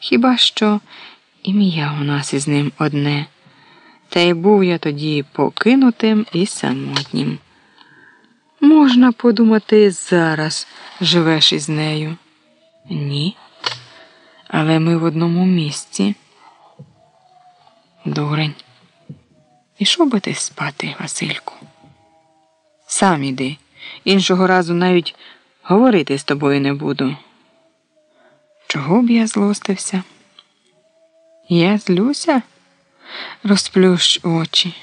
Хіба що ім'я у нас із ним одне. Та й був я тоді покинутим і самотнім. Можна подумати, зараз живеш із нею. Ні. Але ми в одному місці. Дурень. Ішов би ти спати, Васильку. Сам іди. Іншого разу навіть говорити з тобою не буду. Чого б я злостився? Я злюся? Розплющ очі.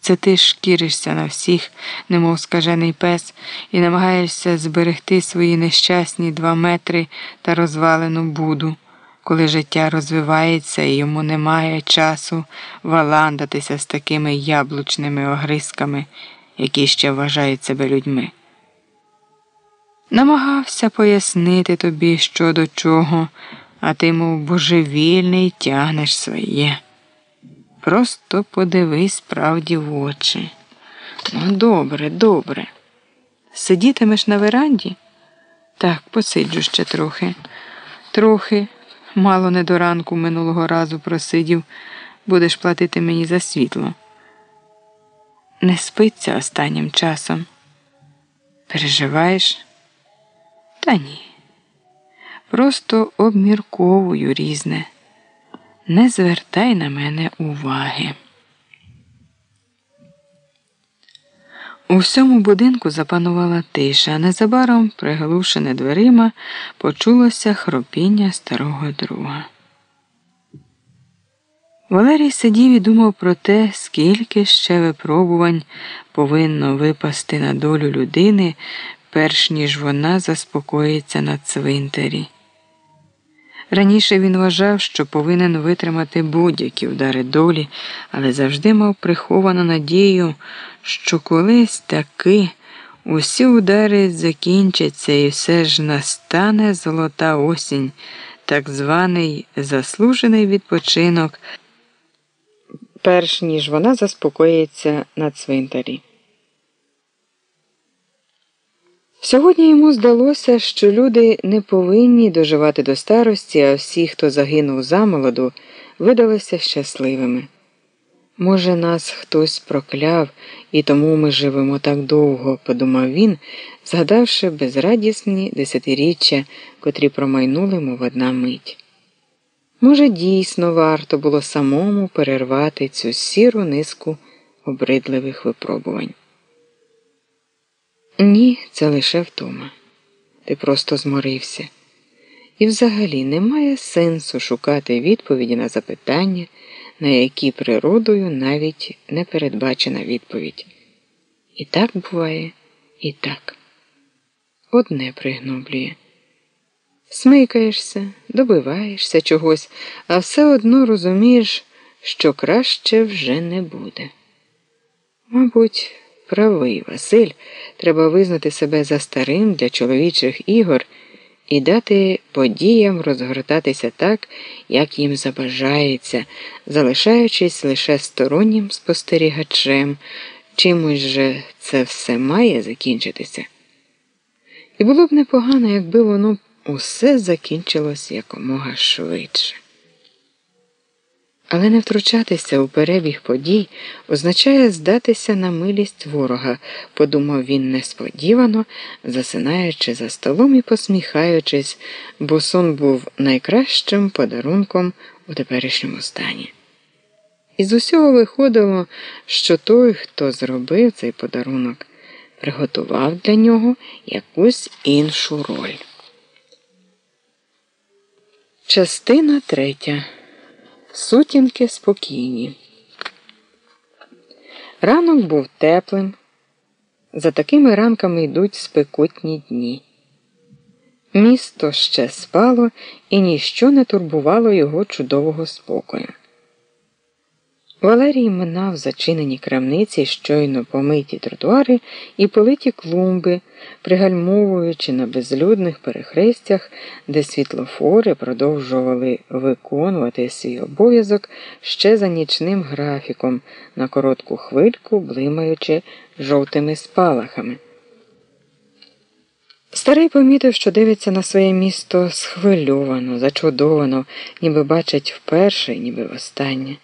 Це ти шкіришся на всіх, немов скажений пес, і намагаєшся зберегти свої нещасні два метри та розвалену буду, коли життя розвивається і йому немає часу валандатися з такими яблучними огризками, які ще вважають себе людьми. Намагався пояснити тобі, що до чого, а ти, мов божевільний, тягнеш своє. Просто подивись правді в очі. Ну, добре, добре. Сидітимеш на веранді? Так, посиджу ще трохи. Трохи, мало не до ранку минулого разу просидів, будеш платити мені за світло. Не спиться останнім часом. Переживаєш? Та ні. Просто обмірковую різне. Не звертай на мене уваги. У всьому будинку запанувала тиша, а незабаром, приглушене дверима, почулося хропіння старого друга. Валерій сидів і думав про те, скільки ще випробувань повинно випасти на долю людини, перш ніж вона заспокоїться на цвинтарі. Раніше він вважав, що повинен витримати будь-які удари долі, але завжди мав приховану надію, що колись таки усі удари закінчаться і все ж настане золота осінь, так званий заслужений відпочинок, перш ніж вона заспокоїться на цвинтарі. Сьогодні йому здалося, що люди не повинні доживати до старості, а всі, хто загинув замолоду, видалися щасливими. Може, нас хтось прокляв, і тому ми живемо так довго, подумав він, згадавши безрадісні десятиріччя, котрі промайнули мов одна мить. Може, дійсно варто було самому перервати цю сіру низку обридливих випробувань. Ні, це лише втома. Ти просто зморився. І взагалі немає сенсу шукати відповіді на запитання, на які природою навіть не передбачена відповідь. І так буває, і так. Одне пригноблює. Смикаєшся, добиваєшся чогось, а все одно розумієш, що краще вже не буде. Мабуть, Правий Василь, треба визнати себе за старим для чоловічих ігор і дати подіям розгортатися так, як їм забажається, залишаючись лише стороннім спостерігачем, чимось же це все має закінчитися. І було б непогано, якби воно усе закінчилось якомога швидше. Але не втручатися у перебіг подій означає здатися на милість ворога, подумав він несподівано, засинаючи за столом і посміхаючись, бо сон був найкращим подарунком у теперішньому стані. І з усього виходило, що той, хто зробив цей подарунок, приготував для нього якусь іншу роль. Частина третя. Сутінки спокійні. Ранок був теплим. За такими ранками йдуть спекотні дні. Місто ще спало і ніщо не турбувало його чудового спокою. Валерій минав зачинені крамниці, щойно помиті тротуари і политі клумби, пригальмовуючи на безлюдних перехрестях, де світлофори продовжували виконувати свій обов'язок ще за нічним графіком, на коротку хвильку блимаючи жовтими спалахами. Старий помітив, що дивиться на своє місто схвильовано, зачудовано, ніби бачить вперше, ніби востаннє.